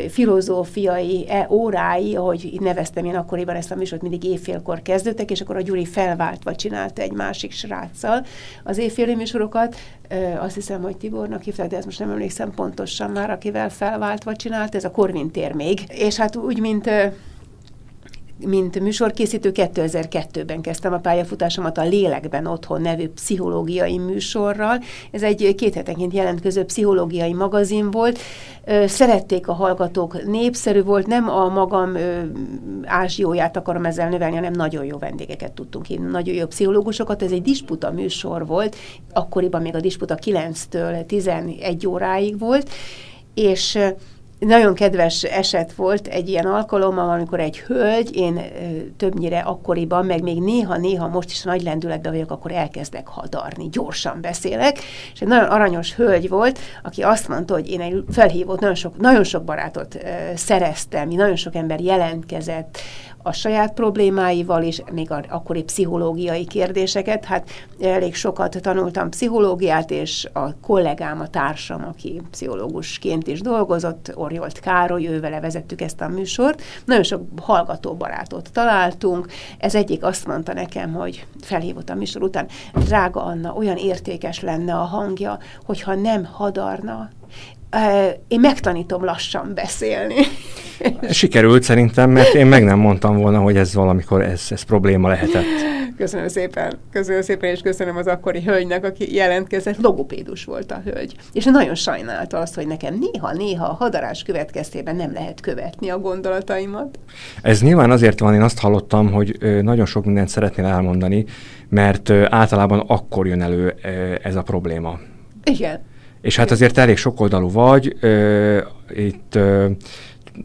filozófiai e órái, ahogy neveztem én akkoriban ezt a műsort, mindig éjfélkor kezdődtek, és akkor a Gyuri felváltva csinálta egy másik sráccal az éjféli műsorokat. Azt hiszem, hogy Tibornak hívták, de ezt most nem emlékszem pontosan már, akivel felváltva csinált, ez a Korvin tér még. És hát úgy, mint mint műsorkészítő 2002-ben kezdtem a pályafutásomat a Lélekben Otthon nevű pszichológiai műsorral. Ez egy két hetenként jelentkező pszichológiai magazin volt. Szerették a hallgatók, népszerű volt, nem a magam ázsióját akarom ezzel növelni, hanem nagyon jó vendégeket tudtunk hívni, nagyon jó pszichológusokat. Ez egy disputa műsor volt, akkoriban még a disputa 9-től 11 óráig volt, és nagyon kedves eset volt egy ilyen alkalommal, amikor egy hölgy, én többnyire akkoriban, meg még néha-néha most is nagy lendületben vagyok, akkor elkezdek hadarni, gyorsan beszélek, és egy nagyon aranyos hölgy volt, aki azt mondta, hogy én egy felhívott, nagyon sok, nagyon sok barátot szereztem, nagyon sok ember jelentkezett a saját problémáival is, még a akkori pszichológiai kérdéseket. Hát elég sokat tanultam pszichológiát, és a kollégám, a társam, aki pszichológusként is dolgozott, Orjolt Károly, ővele vezettük ezt a műsort. Nagyon sok hallgató barátot találtunk. Ez egyik azt mondta nekem, hogy felhívott a műsor után, drága Anna, olyan értékes lenne a hangja, hogyha nem hadarna, én megtanítom lassan beszélni. Sikerült szerintem, mert én meg nem mondtam volna, hogy ez valamikor ez, ez probléma lehetett. Köszönöm szépen, köszönöm szépen, és köszönöm az akkori hölgynek, aki jelentkezett. Logopédus volt a hölgy. És nagyon sajnálta azt, hogy nekem néha-néha a hadarás következtében nem lehet követni a gondolataimat. Ez nyilván azért van, én azt hallottam, hogy nagyon sok mindent szeretnél elmondani, mert általában akkor jön elő ez a probléma. Igen. És hát azért elég sokoldalú vagy, ö, itt ö,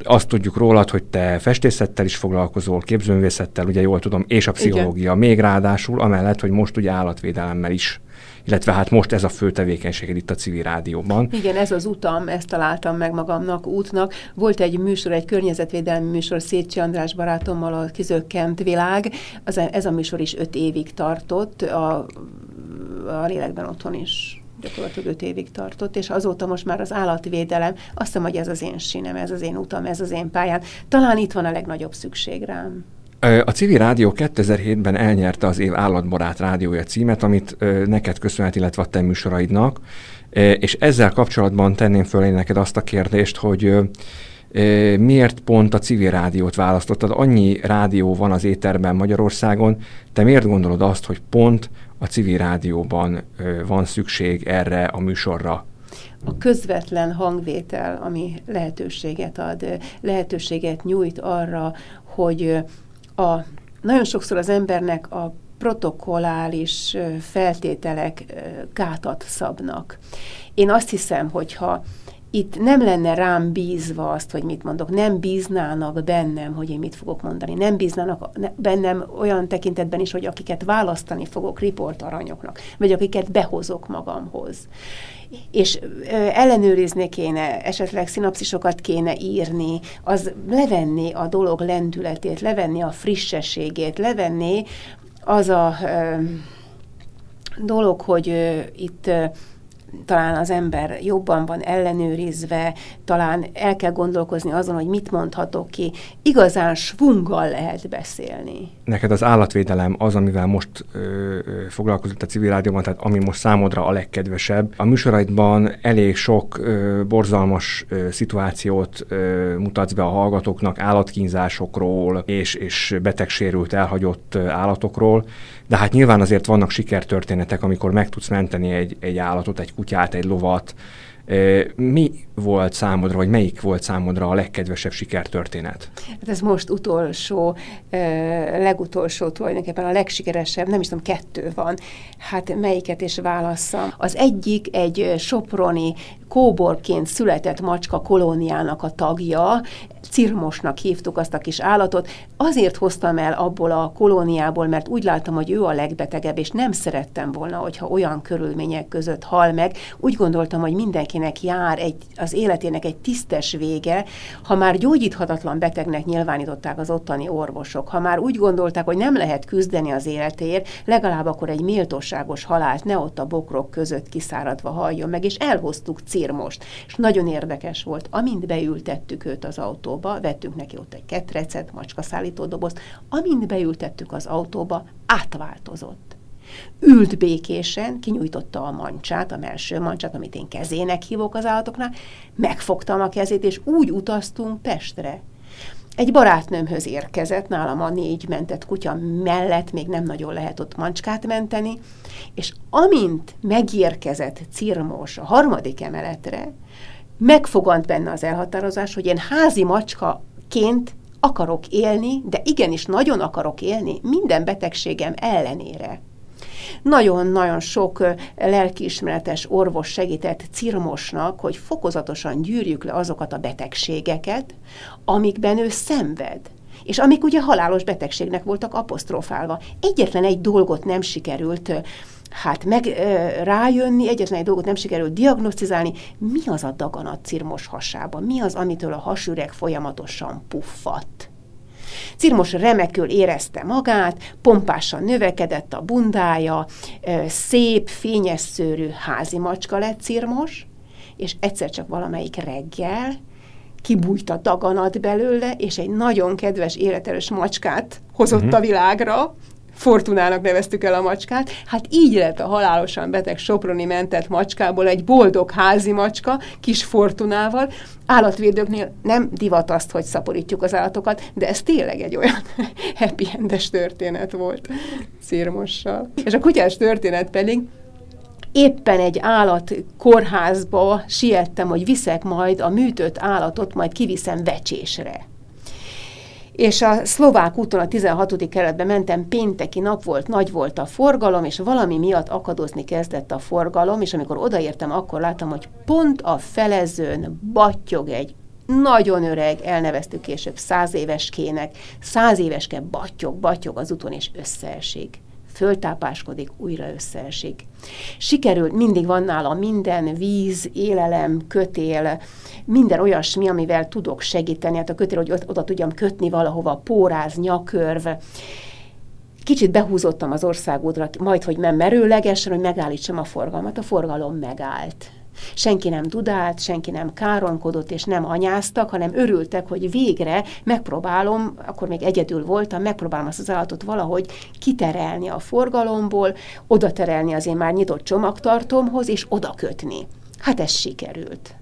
azt tudjuk rólad, hogy te festészettel is foglalkozol, képzőművészettel, ugye jól tudom, és a pszichológia Igen. még ráadásul, amellett, hogy most ugye állatvédelemmel is illetve hát most ez a fő tevékenységed itt a civil rádióban. Igen, ez az utam, ezt találtam meg magamnak útnak. Volt egy műsor, egy környezetvédelmi műsor Szécsi András barátommal, a Kizökkent világ. Az, ez a műsor is öt évig tartott, a, a lélekben otthon is gyakorlatilag öt évig tartott, és azóta most már az állatvédelem, azt hiszem, hogy ez az én sinem, ez az én utam, ez az én pályán. Talán itt van a legnagyobb szükség rám. A Civil Rádió 2007-ben elnyerte az év állatbarát rádiója címet, amit neked köszönhet, illetve a te műsoraidnak, és ezzel kapcsolatban tenném föl én neked azt a kérdést, hogy miért pont a civil rádiót választottad? Annyi rádió van az éterben Magyarországon, te miért gondolod azt, hogy pont a civil rádióban van szükség erre a műsorra? a közvetlen hangvétel, ami lehetőséget ad, lehetőséget nyújt arra, hogy a, nagyon sokszor az embernek a protokollális feltételek gátat szabnak. Én azt hiszem, hogyha itt nem lenne rám bízva azt, hogy mit mondok, nem bíznának bennem, hogy én mit fogok mondani, nem bíznának bennem olyan tekintetben is, hogy akiket választani fogok riportaranyoknak, vagy akiket behozok magamhoz. És ellenőrizni kéne, esetleg szinapszisokat kéne írni, az levenni a dolog lendületét, levenni a frissességét, levenni az a dolog, hogy itt talán az ember jobban van ellenőrizve, talán el kell gondolkozni azon, hogy mit mondhatok ki. Igazán svunggal lehet beszélni. Neked az állatvédelem az, amivel most ö, foglalkozott a civil rádióban, tehát ami most számodra a legkedvesebb. A műsoraidban elég sok ö, borzalmas ö, szituációt ö, mutatsz be a hallgatóknak állatkínzásokról és, és betegsérült, elhagyott állatokról, de hát nyilván azért vannak sikertörténetek, amikor meg tudsz menteni egy, egy állatot, egy kutyát, egy lovat. Mi volt számodra, vagy melyik volt számodra a legkedvesebb sikertörténet? Hát ez most utolsó, legutolsó tulajdonképpen a legsikeresebb, nem is tudom, kettő van. Hát melyiket is válasszam. Az egyik egy soproni kóborként született macska kolóniának a tagja, Cirmosnak hívtuk azt a kis állatot. Azért hoztam el abból a kolóniából, mert úgy láttam, hogy ő a legbetegebb, és nem szerettem volna, hogyha olyan körülmények között hal meg. Úgy gondoltam, hogy mindenkinek jár egy, az életének egy tisztes vége, ha már gyógyíthatatlan betegnek nyilvánították az ottani orvosok, ha már úgy gondolták, hogy nem lehet küzdeni az életéért, legalább akkor egy méltóságos halált ne ott a bokrok között kiszáradva halljon meg, és elhoztuk Cirmost. És nagyon érdekes volt, amint beültettük őt az autó autóba, vettünk neki ott egy ketrecet, macskaszállító dobozt, amint beültettük az autóba, átváltozott. Ült békésen, kinyújtotta a mancsát, a melső mancsát, amit én kezének hívok az állatoknál, megfogtam a kezét, és úgy utaztunk Pestre. Egy barátnőmhöz érkezett, nálam a négy mentett kutya mellett még nem nagyon lehet ott mancskát menteni, és amint megérkezett Cirmos a harmadik emeletre, megfogant benne az elhatározás, hogy én házi macskaként akarok élni, de igenis nagyon akarok élni minden betegségem ellenére. Nagyon-nagyon sok lelkiismeretes orvos segített Cirmosnak, hogy fokozatosan gyűrjük le azokat a betegségeket, amikben ő szenved és amik ugye halálos betegségnek voltak apostrofálva. Egyetlen egy dolgot nem sikerült hát meg ö, rájönni, egyetlen egy dolgot nem sikerült diagnosztizálni, mi az a daganat cirmos hasában, mi az, amitől a hasüreg folyamatosan puffadt. Cirmos remekül érezte magát, pompásan növekedett a bundája, szép, fényes szőrű házi macska lett Cirmos, és egyszer csak valamelyik reggel kibújt a daganat belőle, és egy nagyon kedves, életerős macskát hozott uh-huh. a világra, Fortunának neveztük el a macskát. Hát így lett a halálosan beteg Soproni mentett macskából egy boldog házi macska, kis Fortunával. Állatvédőknél nem divat azt, hogy szaporítjuk az állatokat, de ez tényleg egy olyan happy endes történet volt Szirmossal. És a kutyás történet pedig éppen egy állat kórházba siettem, hogy viszek majd a műtött állatot, majd kiviszem vecsésre és a szlovák úton a 16. keretbe mentem, pénteki nap volt, nagy volt a forgalom, és valami miatt akadozni kezdett a forgalom, és amikor odaértem, akkor láttam, hogy pont a felezőn battyog egy nagyon öreg, elneveztük később száz éveskének, száz éveske battyog, battyog az úton, és összeesik föltápáskodik, újra összeesik. Sikerült, mindig van nála minden víz, élelem, kötél, minden olyasmi, amivel tudok segíteni, hát a kötél, hogy oda tudjam kötni valahova, póráz, nyakörv, Kicsit behúzottam az országútra, majd, hogy nem merőlegesen, hogy megállítsam a forgalmat. A forgalom megállt. Senki nem dudált, senki nem káronkodott, és nem anyáztak, hanem örültek, hogy végre megpróbálom, akkor még egyedül voltam, megpróbálom azt az állatot valahogy kiterelni a forgalomból, oda terelni az én már nyitott csomagtartomhoz, és oda kötni. Hát ez sikerült.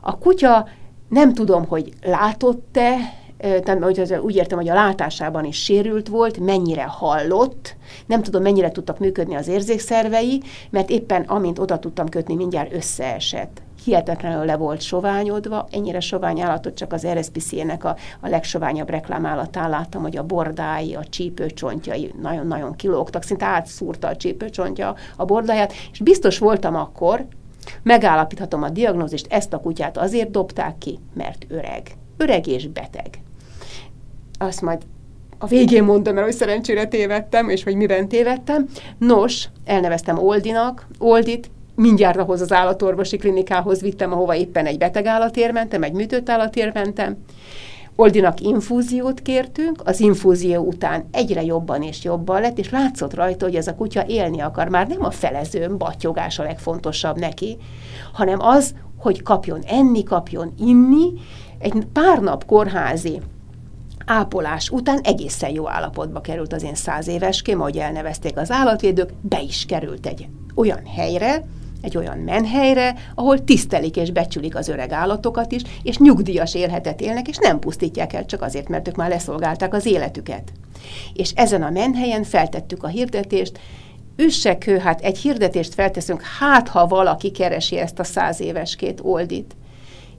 A kutya nem tudom, hogy látott-e, tehát úgy értem, hogy a látásában is sérült volt, mennyire hallott, nem tudom, mennyire tudtak működni az érzékszervei, mert éppen amint oda tudtam kötni, mindjárt összeesett. Hihetetlenül le volt soványodva, ennyire sovány állatot csak az RSPC-nek a, a legsoványabb reklámállatán láttam, hogy a bordái, a csípőcsontjai nagyon-nagyon kilógtak, szinte átszúrta a csípőcsontja a bordáját, és biztos voltam akkor, megállapíthatom a diagnózist, ezt a kutyát azért dobták ki, mert öreg. Öreg és beteg azt majd a végén mondom el, hogy szerencsére tévedtem, és hogy miben tévedtem. Nos, elneveztem Oldinak, Oldit, mindjárt ahhoz az állatorvosi klinikához vittem, ahova éppen egy beteg állatért mentem, egy műtött állatért mentem. Oldinak infúziót kértünk, az infúzió után egyre jobban és jobban lett, és látszott rajta, hogy ez a kutya élni akar. Már nem a felezőn, battyogás a legfontosabb neki, hanem az, hogy kapjon enni, kapjon inni. Egy pár nap kórházi ápolás után egészen jó állapotba került az én száz éveském, ahogy elnevezték az állatvédők, be is került egy olyan helyre, egy olyan menhelyre, ahol tisztelik és becsülik az öreg állatokat is, és nyugdíjas élhetet élnek, és nem pusztítják el csak azért, mert ők már leszolgálták az életüket. És ezen a menhelyen feltettük a hirdetést, üssek hát egy hirdetést felteszünk, hát ha valaki keresi ezt a száz éveskét oldit.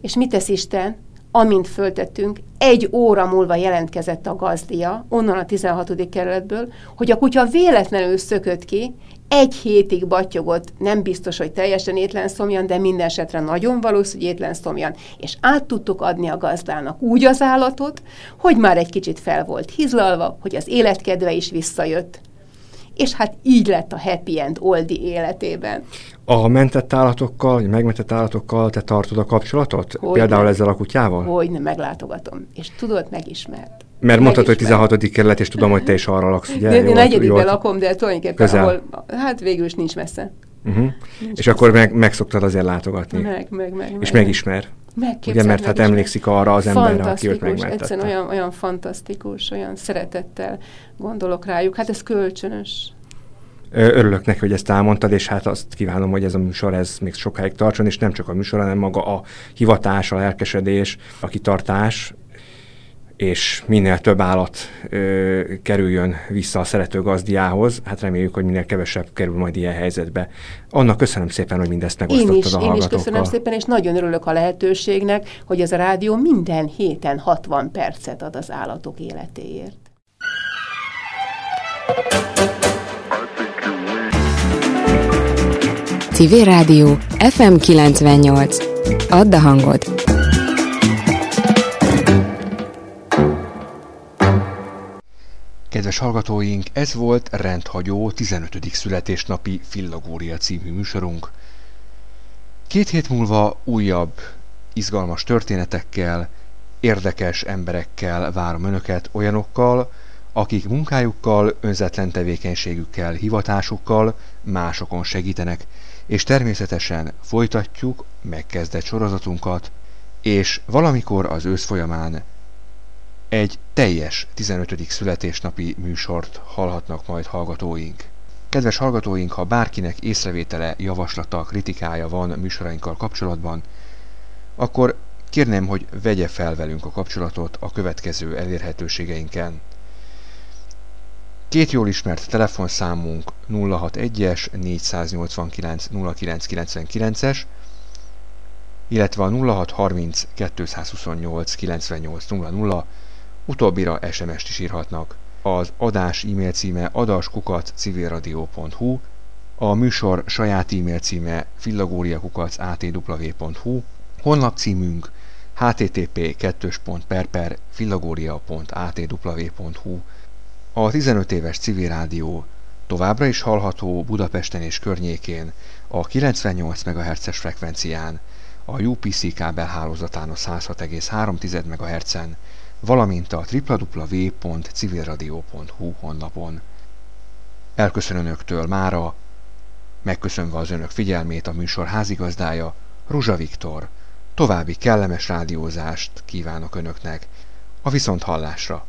És mit tesz Isten? Amint föltettünk, egy óra múlva jelentkezett a gazdia, onnan a 16. kerületből, hogy a kutya véletlenül szökött ki, egy hétig battyogott, nem biztos, hogy teljesen étlen szomjan, de minden esetre nagyon valószínű, hogy étlen szomjan, és át tudtuk adni a gazdának úgy az állatot, hogy már egy kicsit fel volt hizlalva, hogy az életkedve is visszajött. És hát így lett a happy end Oldi életében. A mentett állatokkal, vagy megmentett állatokkal te tartod a kapcsolatot? Hogy Például ne. ezzel a kutyával? Hogy nem, meglátogatom. És tudod, megismert. Mert mondtad, hogy 16. kerület, és tudom, hogy te is arra laksz, ugye? Én negyedikben lakom, de tulajdonképpen közel. ahol, hát végül is nincs messze. Uh-huh. Nincs és messze. akkor meg, meg szoktad azért látogatni. Meg, meg, meg. És meg. megismer. Ugye, mert hát emlékszik arra az emberre, aki őt megmentette. Egyszerűen olyan, olyan fantasztikus, olyan szeretettel gondolok rájuk. Hát ez kölcsönös. Örülök neki, hogy ezt elmondtad, és hát azt kívánom, hogy ez a műsor ez még sokáig tartson, és nem csak a műsor, hanem maga a hivatás, a lelkesedés, a kitartás, és minél több állat ö, kerüljön vissza a szerető gazdiához. Hát reméljük, hogy minél kevesebb kerül majd ilyen helyzetbe. Annak köszönöm szépen, hogy mindezt megosztottad én is, a hallgatókkal. Én is köszönöm szépen, és nagyon örülök a lehetőségnek, hogy ez a rádió minden héten 60 percet ad az állatok életéért. Civil Rádió FM 98. Add a hangod! Kedves hallgatóink, ez volt rendhagyó 15. születésnapi Fillagória című műsorunk. Két hét múlva újabb, izgalmas történetekkel, érdekes emberekkel várom önöket, olyanokkal, akik munkájukkal, önzetlen tevékenységükkel, hivatásukkal másokon segítenek, és természetesen folytatjuk megkezdett sorozatunkat, és valamikor az ősz folyamán egy teljes 15. születésnapi műsort hallhatnak majd hallgatóink. Kedves hallgatóink, ha bárkinek észrevétele, javaslata, kritikája van műsorainkkal kapcsolatban, akkor kérném, hogy vegye fel velünk a kapcsolatot a következő elérhetőségeinken. Két jól ismert telefonszámunk 061-es 489 0999-es, illetve a 0630 228 9800, utóbbira SMS-t is írhatnak. Az adás e-mail címe adaskukat civilradio.hu, a műsor saját e-mail címe fillagóriakukac atw.hu, honlap címünk http per filagoria.atw.hu A 15 éves civil rádió továbbra is hallható Budapesten és környékén a 98 MHz-es frekvencián, a UPC kábelhálózatán a 106,3 MHz-en, valamint a www.civilradio.hu honlapon. Elköszön önöktől mára, megköszönve az önök figyelmét a műsor házigazdája, Ruzsa Viktor. További kellemes rádiózást kívánok önöknek. A viszont hallásra!